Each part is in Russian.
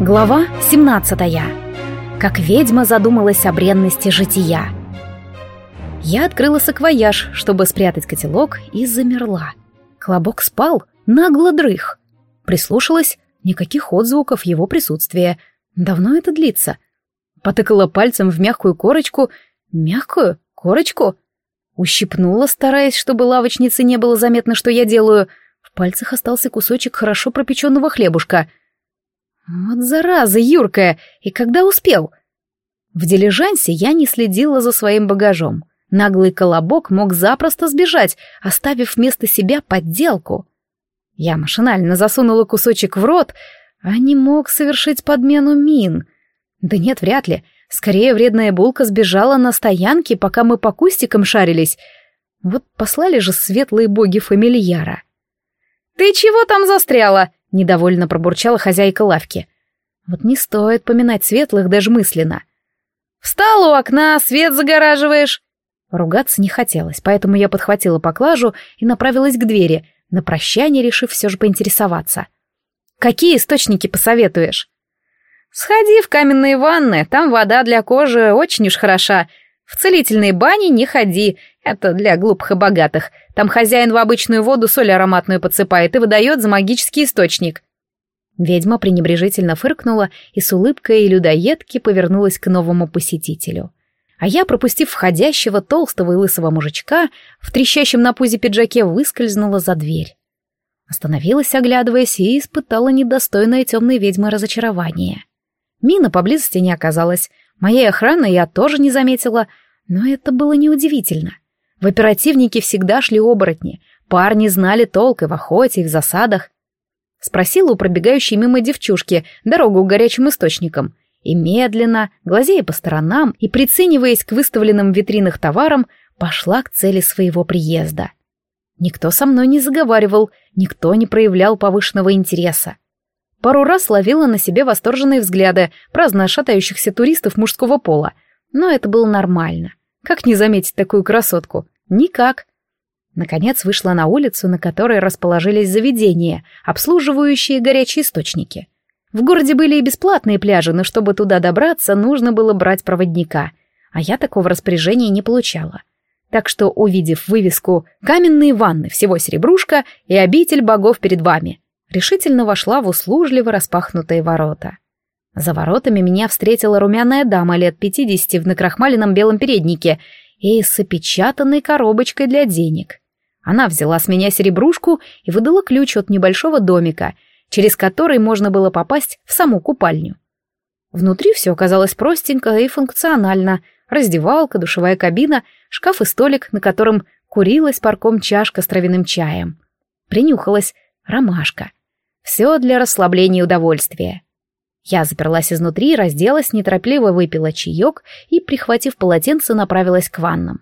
Глава 17. Как ведьма задумалась о бренности жития. Я открыла саквояж, чтобы спрятать котелок, и замерла. Клобок спал, нагло дрых. Прислушалась, никаких отзвуков его присутствия. Давно это длится. Потыкала пальцем в мягкую корочку, мягкую корочку. Ущипнула, стараясь, чтобы лавочнице не было заметно, что я делаю. В пальцах остался кусочек хорошо пропеченного хлебушка — «Вот зараза, Юрка! И когда успел?» В дилижансе я не следила за своим багажом. Наглый колобок мог запросто сбежать, оставив вместо себя подделку. Я машинально засунула кусочек в рот, а не мог совершить подмену мин. Да нет, вряд ли. Скорее, вредная булка сбежала на стоянке, пока мы по кустикам шарились. Вот послали же светлые боги фамильяра. «Ты чего там застряла?» — недовольно пробурчала хозяйка лавки. «Вот не стоит поминать светлых даже мысленно». «Встал у окна, свет загораживаешь!» Ругаться не хотелось, поэтому я подхватила поклажу и направилась к двери, на прощание решив все же поинтересоваться. «Какие источники посоветуешь?» «Сходи в каменные ванны, там вода для кожи очень уж хороша, в целительные бани не ходи, это для глупых и богатых. Там хозяин в обычную воду соль ароматную подсыпает и выдает за магический источник». Ведьма пренебрежительно фыркнула и с улыбкой людоедки повернулась к новому посетителю. А я, пропустив входящего толстого и лысого мужичка, в трещащем на пузе пиджаке выскользнула за дверь. Остановилась, оглядываясь, и испытала недостойное темной ведьмы разочарование. Мина поблизости не оказалась, Моей охраны я тоже не заметила, но это было неудивительно. В оперативнике всегда шли оборотни, парни знали толк и в охоте, и в засадах. Спросила у пробегающей мимо девчушки дорогу к горячим источникам, и медленно, глазея по сторонам и прицениваясь к выставленным в витринах товарам, пошла к цели своего приезда. Никто со мной не заговаривал, никто не проявлял повышенного интереса. Пару раз ловила на себе восторженные взгляды праздно шатающихся туристов мужского пола. Но это было нормально. Как не заметить такую красотку? Никак. Наконец вышла на улицу, на которой расположились заведения, обслуживающие горячие источники. В городе были и бесплатные пляжи, но чтобы туда добраться, нужно было брать проводника. А я такого распоряжения не получала. Так что, увидев вывеску «Каменные ванны, всего серебрушка» и «Обитель богов перед вами», решительно вошла в услужливо распахнутые ворота. За воротами меня встретила румяная дама лет пятидесяти в накрахмаленном белом переднике и с опечатанной коробочкой для денег. Она взяла с меня серебрушку и выдала ключ от небольшого домика, через который можно было попасть в саму купальню. Внутри все оказалось простенько и функционально. Раздевалка, душевая кабина, шкаф и столик, на котором курилась парком чашка с травяным чаем. Принюхалась ромашка. Все для расслабления и удовольствия. Я заперлась изнутри, разделась, неторопливо выпила чаек и, прихватив полотенце, направилась к ваннам.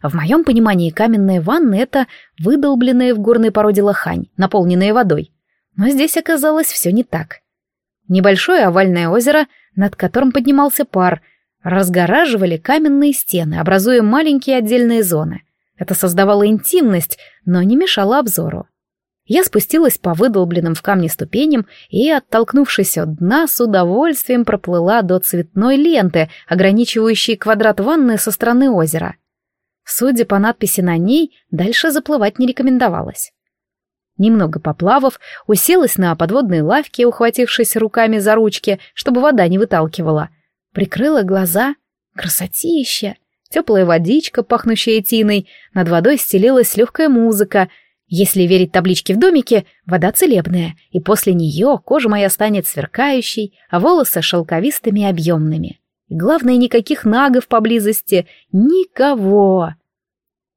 В моем понимании каменные ванны — это выдолбленные в горной породе лохань, наполненные водой. Но здесь оказалось все не так. Небольшое овальное озеро, над которым поднимался пар, разгораживали каменные стены, образуя маленькие отдельные зоны. Это создавало интимность, но не мешало обзору. Я спустилась по выдолбленным в камне ступеням и, оттолкнувшись от дна, с удовольствием проплыла до цветной ленты, ограничивающей квадрат ванны со стороны озера. Судя по надписи на ней, дальше заплывать не рекомендовалось. Немного поплавав, уселась на подводной лавке, ухватившись руками за ручки, чтобы вода не выталкивала. Прикрыла глаза. Красотища! Теплая водичка, пахнущая тиной, над водой стелилась легкая музыка — если верить табличке в домике, вода целебная, и после нее кожа моя станет сверкающей, а волосы шелковистыми и объемными. И главное, никаких нагов поблизости, никого.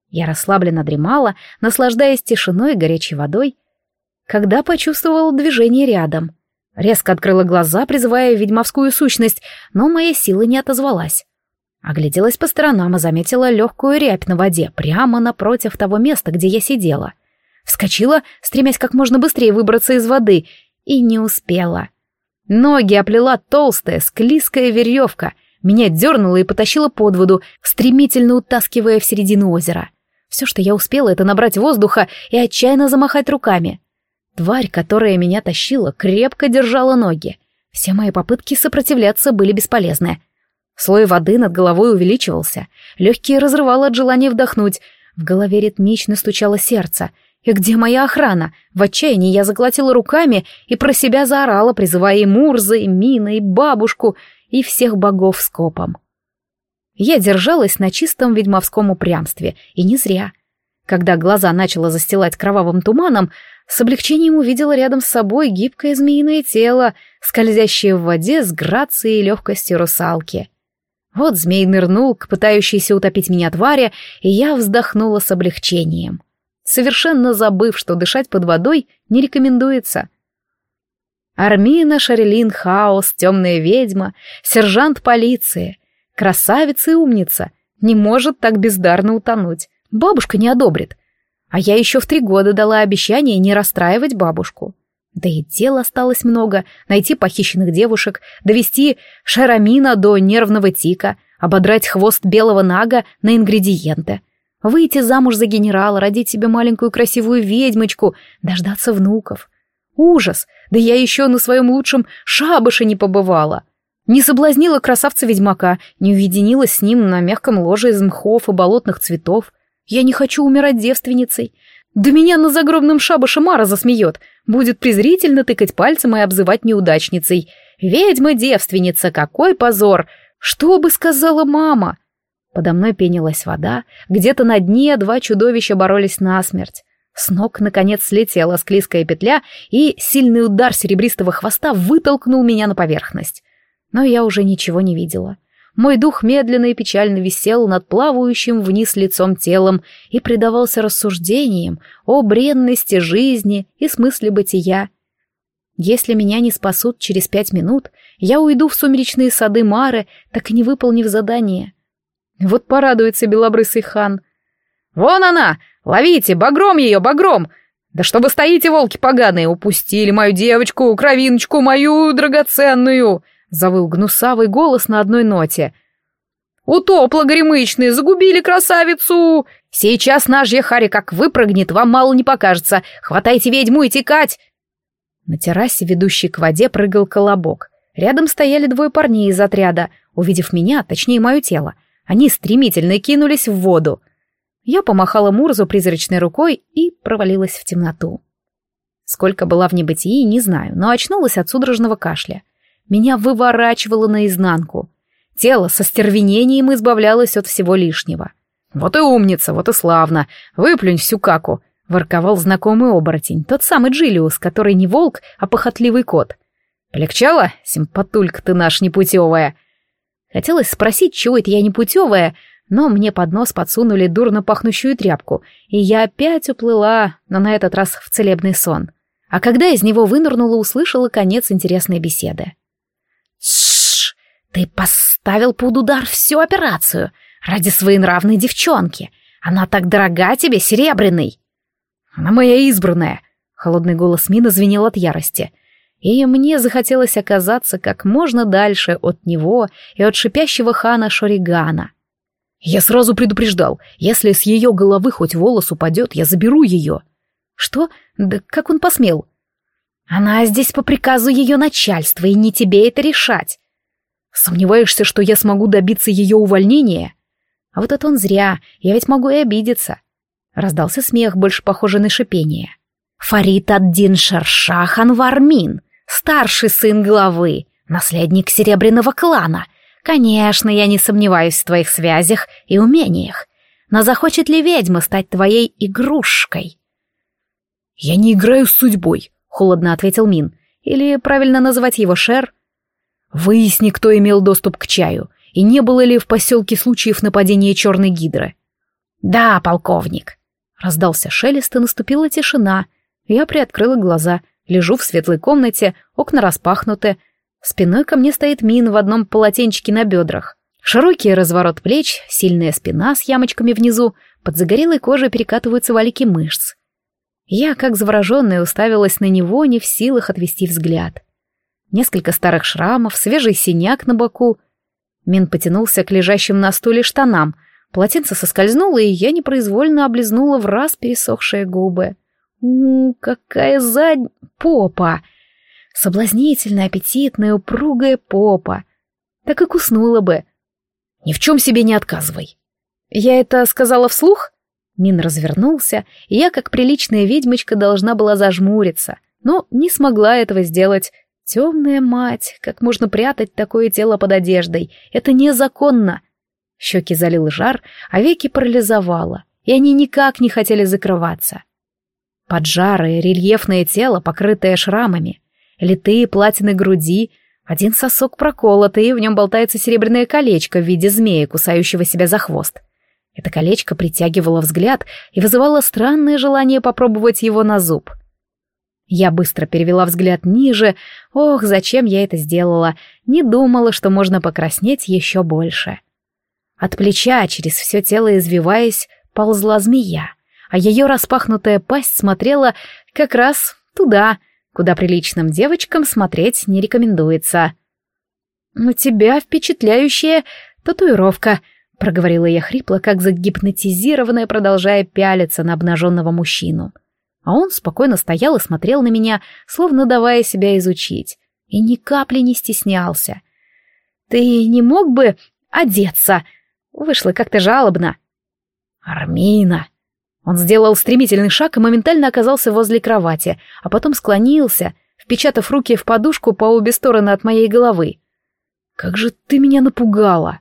Я расслабленно дремала, наслаждаясь тишиной и горячей водой, когда почувствовала движение рядом. Резко открыла глаза, призывая ведьмовскую сущность, но моя сила не отозвалась. Огляделась по сторонам и заметила легкую рябь на воде прямо напротив того места, где я сидела — вскочила, стремясь как можно быстрее выбраться из воды, и не успела. Ноги оплела толстая, склизкая веревка, меня дернула и потащила под воду, стремительно утаскивая в середину озера. Все, что я успела, это набрать воздуха и отчаянно замахать руками. Тварь, которая меня тащила, крепко держала ноги. Все мои попытки сопротивляться были бесполезны. Слой воды над головой увеличивался, легкие разрывало от желания вдохнуть, в голове ритмично стучало сердце — «И где моя охрана?» В отчаянии я заглотила руками и про себя заорала, призывая и Мурза, и Мина, и бабушку, и всех богов с копом. Я держалась на чистом ведьмовском упрямстве, и не зря. Когда глаза начала застилать кровавым туманом, с облегчением увидела рядом с собой гибкое змеиное тело, скользящее в воде с грацией и легкостью русалки. Вот змей нырнул к пытающейся утопить меня тваре, и я вздохнула с облегчением. — совершенно забыв, что дышать под водой не рекомендуется. Армина, Шарелин, Хаос, Темная ведьма, сержант полиции, красавица и умница, не может так бездарно утонуть. Бабушка не одобрит. А я еще в три года дала обещание не расстраивать бабушку. Да и дел осталось много. Найти похищенных девушек, довести Шарамина до нервного тика, ободрать хвост белого нага на ингредиенты — выйти замуж за генерала, родить себе маленькую красивую ведьмочку, дождаться внуков. Ужас! Да я еще на своем лучшем шабыше не побывала. Не соблазнила красавца-ведьмака, не уединилась с ним на мягком ложе из мхов и болотных цветов. Я не хочу умирать девственницей. Да меня на загробном шабыше Мара засмеет. Будет презрительно тыкать пальцем и обзывать неудачницей. Ведьма-девственница, какой позор! Что бы сказала мама? Подо мной пенилась вода, где-то на дне два чудовища боролись насмерть. С ног, наконец, слетела склизкая петля, и сильный удар серебристого хвоста вытолкнул меня на поверхность. Но я уже ничего не видела. Мой дух медленно и печально висел над плавающим вниз лицом телом и предавался рассуждениям о бренности жизни и смысле бытия. Если меня не спасут через пять минут, я уйду в сумеречные сады Мары, так и не выполнив задание. Вот порадуется белобрысый хан. «Вон она! Ловите! Багром ее, багром! Да что вы стоите, волки поганые! Упустили мою девочку, кровиночку мою драгоценную!» Завыл гнусавый голос на одной ноте. «Утопла горемычные! Загубили красавицу! Сейчас наш Хари как выпрыгнет, вам мало не покажется! Хватайте ведьму и текать!» На террасе, ведущей к воде, прыгал колобок. Рядом стояли двое парней из отряда. Увидев меня, точнее мое тело, они стремительно кинулись в воду. Я помахала Мурзу призрачной рукой и провалилась в темноту. Сколько была в небытии, не знаю, но очнулась от судорожного кашля. Меня выворачивало наизнанку. Тело со стервенением избавлялось от всего лишнего. «Вот и умница, вот и славно! Выплюнь всю каку!» — ворковал знакомый оборотень, тот самый Джилиус, который не волк, а похотливый кот. «Полегчало? Симпатулька ты наш непутевая!» Хотелось спросить, чего это я не путевая, но мне под нос подсунули дурно пахнущую тряпку, и я опять уплыла, но на этот раз в целебный сон. А когда из него вынырнула, услышала конец интересной беседы. «Тш! Ты поставил под удар всю операцию ради своенравной девчонки. Она так дорога тебе, серебряный!» «Она моя избранная!» — холодный голос Мина звенел от ярости. И мне захотелось оказаться как можно дальше от него и от шипящего хана Шоригана. Я сразу предупреждал, если с ее головы хоть волос упадет, я заберу ее. Что? Да как он посмел? Она здесь по приказу ее начальства, и не тебе это решать. Сомневаешься, что я смогу добиться ее увольнения? А вот это он зря, я ведь могу и обидеться. Раздался смех, больше похожий на шипение. Фарид ад-Дин Шершах Анвармин старший сын главы, наследник Серебряного клана. Конечно, я не сомневаюсь в твоих связях и умениях. Но захочет ли ведьма стать твоей игрушкой? Я не играю с судьбой, холодно ответил Мин. Или правильно назвать его Шер? Выясни, кто имел доступ к чаю, и не было ли в поселке случаев нападения черной гидры. Да, полковник. Раздался шелест, и наступила тишина. Я приоткрыла глаза — Лежу в светлой комнате, окна распахнуты. Спиной ко мне стоит Мин в одном полотенчике на бедрах. Широкий разворот плеч, сильная спина с ямочками внизу, под загорелой кожей перекатываются валики мышц. Я, как завороженная, уставилась на него, не в силах отвести взгляд. Несколько старых шрамов, свежий синяк на боку. Мин потянулся к лежащим на стуле штанам. Полотенце соскользнуло, и я непроизвольно облизнула в раз пересохшие губы какая задь попа! соблазнительная, аппетитная упругая попа. Так и куснула бы. Ни в чем себе не отказывай. Я это сказала вслух? Мин развернулся, и я, как приличная ведьмочка, должна была зажмуриться, но не смогла этого сделать. Темная мать, как можно прятать такое тело под одеждой? Это незаконно. Щеки залил жар, а веки парализовало, и они никак не хотели закрываться. — поджарое рельефное тело, покрытое шрамами, литые платины груди, один сосок проколотый, и в нем болтается серебряное колечко в виде змея, кусающего себя за хвост. Это колечко притягивало взгляд и вызывало странное желание попробовать его на зуб. Я быстро перевела взгляд ниже. Ох, зачем я это сделала? Не думала, что можно покраснеть еще больше. От плеча через все тело извиваясь ползла змея — а ее распахнутая пасть смотрела как раз туда, куда приличным девочкам смотреть не рекомендуется. «У тебя впечатляющая татуировка», — проговорила я хрипло, как загипнотизированная, продолжая пялиться на обнаженного мужчину. А он спокойно стоял и смотрел на меня, словно давая себя изучить, и ни капли не стеснялся. «Ты не мог бы одеться?» — вышло как-то жалобно. «Армина!» Он сделал стремительный шаг и моментально оказался возле кровати, а потом склонился, впечатав руки в подушку по обе стороны от моей головы. «Как же ты меня напугала!»